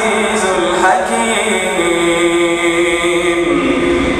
العزيز الحكيم.